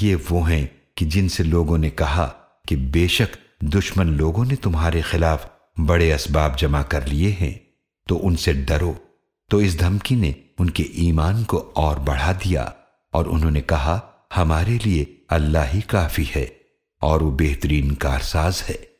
یہ وہ ہیں کہ جن سے لوگوں نے کہا کہ بے شک دشمن لوگوں نے تمہارے خلاف بڑے اسباب جمع کر لیے ہیں، تو ان سے ڈرو۔ تو اس دھمکی نے ان کے ایمان کو اور بڑھا دیا اور انہوں نے کہا، ہمارے لیے اللہ ہی کافی ہے اور وہ بہترین کارساز ہے۔